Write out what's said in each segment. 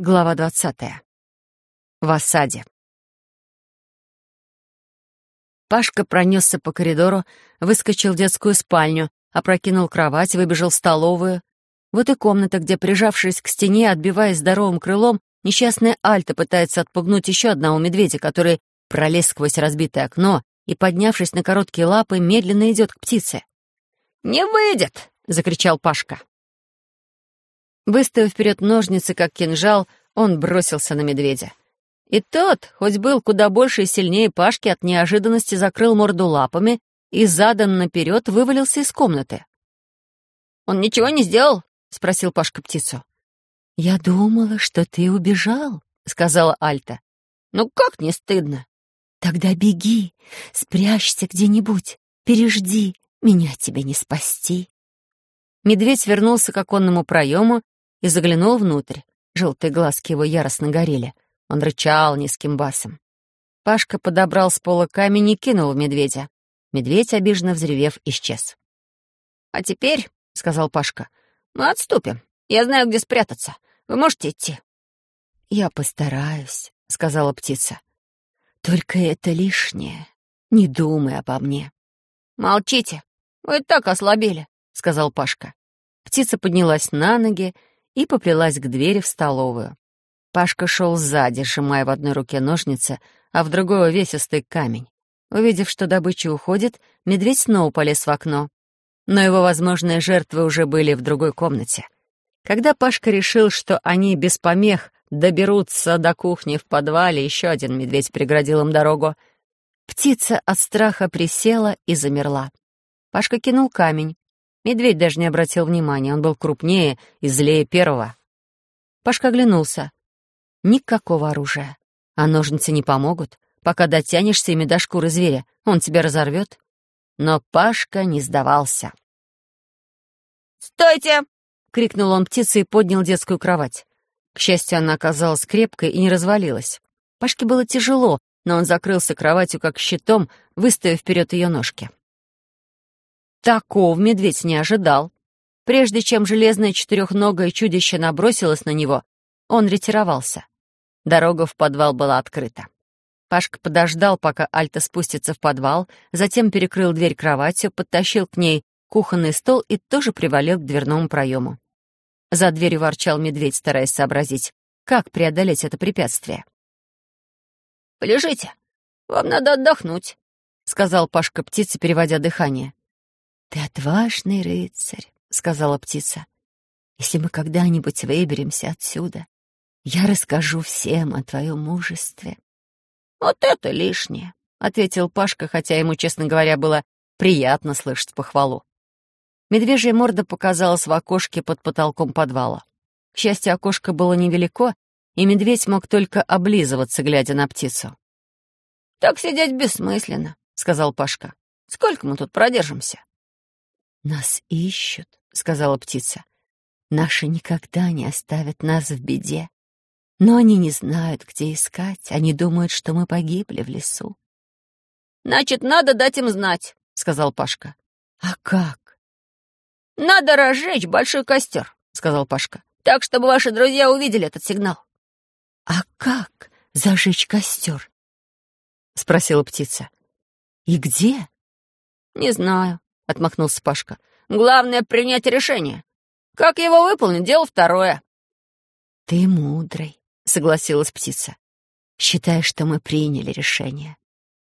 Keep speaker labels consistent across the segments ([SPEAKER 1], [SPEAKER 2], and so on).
[SPEAKER 1] Глава двадцатая. В осаде. Пашка пронесся по коридору, выскочил в детскую спальню, опрокинул кровать, выбежал в столовую. Вот и комната, где, прижавшись к стене, отбиваясь здоровым крылом, несчастная Альта пытается отпугнуть еще одного медведя, который пролез сквозь разбитое окно и, поднявшись на короткие лапы, медленно идет к птице.
[SPEAKER 2] «Не выйдет!» — закричал Пашка.
[SPEAKER 1] Выставив вперед ножницы, как кинжал, он бросился на медведя. И тот, хоть был куда больше и сильнее Пашки, от неожиданности закрыл морду лапами и задан наперед вывалился из комнаты.
[SPEAKER 2] «Он ничего не сделал?» — спросил Пашка птицу.
[SPEAKER 1] «Я думала, что ты убежал», — сказала Альта.
[SPEAKER 2] «Ну как не стыдно?»
[SPEAKER 1] «Тогда беги, спрячься где-нибудь, пережди, меня тебе не спасти». Медведь вернулся к оконному проему и заглянул внутрь. Желтые глазки его яростно горели. Он рычал низким басом. Пашка подобрал с пола камень и кинул в медведя. Медведь, обиженно взревев, исчез.
[SPEAKER 2] «А теперь, — сказал Пашка, — мы отступим. Я знаю, где спрятаться. Вы можете идти?»
[SPEAKER 1] «Я постараюсь», — сказала птица. «Только это лишнее. Не думай обо мне».
[SPEAKER 2] «Молчите. Вы так ослабели», — сказал Пашка.
[SPEAKER 1] Птица поднялась на ноги и поплелась к двери в столовую. Пашка шел сзади, сжимая в одной руке ножницы, а в другой увесистый камень. Увидев, что добыча уходит, медведь снова полез в окно. Но его возможные жертвы уже были в другой комнате. Когда Пашка решил, что они без помех доберутся до кухни в подвале, еще один медведь преградил им дорогу. Птица от страха присела и замерла. Пашка кинул камень. Медведь даже не обратил внимания, он был крупнее и злее первого. Пашка оглянулся. Никакого оружия. А ножницы не помогут. Пока дотянешься ими до шкуры зверя, он тебя разорвет. Но Пашка не сдавался.
[SPEAKER 2] «Стойте!»
[SPEAKER 1] — крикнул он птице и поднял детскую кровать. К счастью, она оказалась крепкой и не развалилась. Пашке было тяжело, но он закрылся кроватью как щитом, выставив вперед ее ножки. Такого медведь не ожидал. Прежде чем железное четырехногое чудище набросилось на него, он ретировался. Дорога в подвал была открыта. Пашка подождал, пока Альта спустится в подвал, затем перекрыл дверь кроватью, подтащил к ней кухонный стол и тоже привалил к дверному проему. За дверью ворчал медведь, стараясь сообразить, как преодолеть это препятствие.
[SPEAKER 2] «Полежите, вам надо отдохнуть», — сказал Пашка птице, переводя дыхание.
[SPEAKER 1] «Ты отважный рыцарь», — сказала птица. «Если мы когда-нибудь выберемся отсюда, я расскажу всем о твоем мужестве».
[SPEAKER 2] «Вот это лишнее», — ответил Пашка, хотя ему, честно говоря, было приятно слышать похвалу.
[SPEAKER 1] Медвежья морда показалась в окошке под потолком подвала. К счастью, окошко было невелико, и медведь мог только облизываться, глядя на птицу.
[SPEAKER 2] «Так сидеть бессмысленно», — сказал Пашка. «Сколько мы тут продержимся?»
[SPEAKER 1] «Нас ищут», — сказала птица. «Наши никогда не оставят нас в беде. Но они не знают, где искать. Они думают, что мы погибли в лесу».
[SPEAKER 2] «Значит, надо дать им знать», — сказал Пашка.
[SPEAKER 1] «А как?»
[SPEAKER 2] «Надо разжечь большой костер», — сказал Пашка. «Так, чтобы ваши друзья увидели этот сигнал».
[SPEAKER 1] «А как зажечь костер?» — спросила птица. «И где?»
[SPEAKER 2] «Не знаю», — отмахнулся Пашка. «Главное — принять решение. Как его выполнить, дело второе».
[SPEAKER 1] «Ты мудрый», — согласилась птица. «Считай, что мы приняли решение.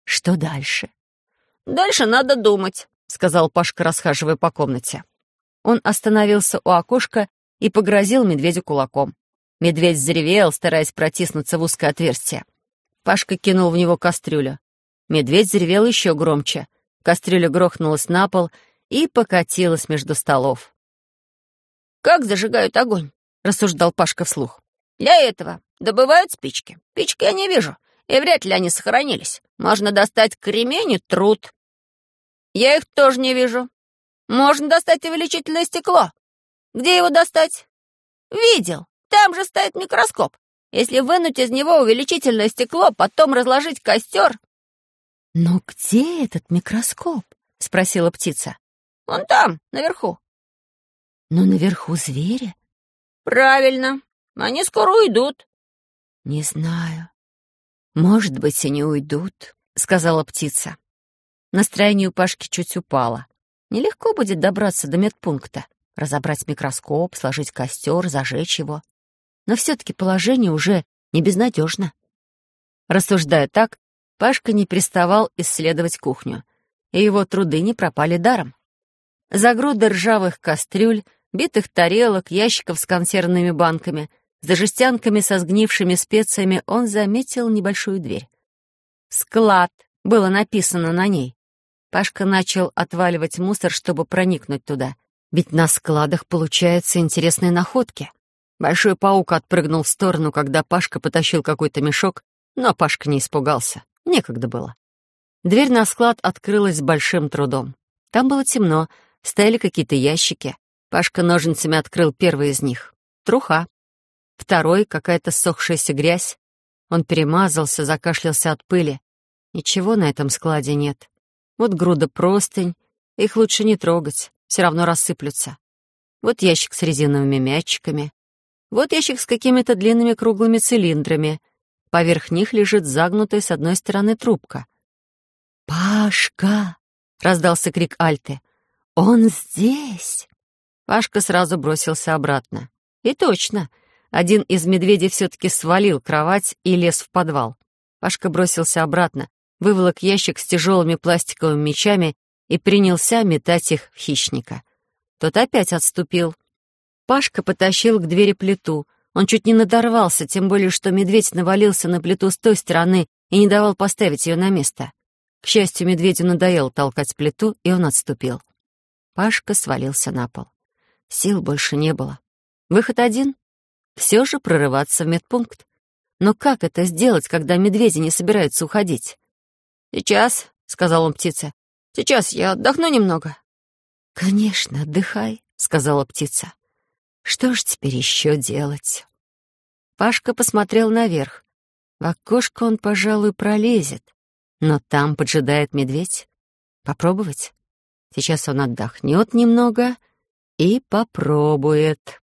[SPEAKER 1] Что дальше?»
[SPEAKER 2] «Дальше надо думать», — сказал Пашка, расхаживая по комнате. Он остановился у окошка и погрозил медведю кулаком. Медведь заревел, стараясь протиснуться в узкое отверстие. Пашка кинул в него кастрюлю. Медведь заревел еще громче. Кастрюля грохнулась на пол и покатилась между столов. «Как зажигают огонь?» — рассуждал Пашка вслух. «Для этого добывают спички. Спички я не вижу, и вряд ли они сохранились. Можно достать кремень и труд. Я их тоже не вижу. Можно достать увеличительное стекло. Где его достать? Видел. Там же стоит микроскоп. Если вынуть из него увеличительное стекло, потом разложить костер,
[SPEAKER 1] «Но где этот микроскоп?» — спросила птица.
[SPEAKER 2] «Он там, наверху».
[SPEAKER 1] «Но наверху звери?»
[SPEAKER 2] «Правильно. Они скоро уйдут».
[SPEAKER 1] «Не знаю. Может быть, и не уйдут», — сказала птица. Настроение у Пашки чуть упало. Нелегко будет добраться до медпункта, разобрать микроскоп, сложить костер, зажечь его. Но все-таки положение уже не безнадежно. Рассуждая так, Пашка не приставал исследовать кухню, и его труды не пропали даром. За грудой ржавых кастрюль, битых тарелок, ящиков с консервными банками, за жестянками со сгнившими специями он заметил небольшую дверь. «Склад» было написано на ней. Пашка начал отваливать мусор, чтобы проникнуть туда. Ведь на складах получаются интересные находки. Большой паук отпрыгнул в сторону, когда Пашка потащил какой-то мешок, но Пашка не испугался. Некогда было. Дверь на склад открылась с большим трудом. Там было темно, стояли какие-то ящики. Пашка ножницами открыл первый из них. Труха. Второй — какая-то сохшаяся грязь. Он перемазался, закашлялся от пыли. Ничего на этом складе нет. Вот груда простынь. Их лучше не трогать, все равно рассыплются. Вот ящик с резиновыми мячиками. Вот ящик с какими-то длинными круглыми цилиндрами. Поверх них лежит загнутая с одной стороны трубка. «Пашка!» — раздался крик Альты. «Он здесь!» Пашка сразу бросился обратно. И точно, один из медведей все-таки свалил кровать и лез в подвал. Пашка бросился обратно, выволок ящик с тяжелыми пластиковыми мечами и принялся метать их в хищника. Тот опять отступил. Пашка потащил к двери плиту. Он чуть не надорвался, тем более, что медведь навалился на плиту с той стороны и не давал поставить ее на место. К счастью, медведю надоело толкать плиту, и он отступил. Пашка свалился на пол. Сил больше не было. Выход один — все же прорываться в медпункт. Но как это сделать, когда медведи не собираются уходить? «Сейчас», — сказал он птице. «Сейчас я отдохну немного». «Конечно, отдыхай», — сказала птица. «Что ж теперь еще делать?» Пашка посмотрел наверх. В окошко он, пожалуй, пролезет. Но там поджидает медведь. Попробовать? Сейчас он отдохнет немного и попробует.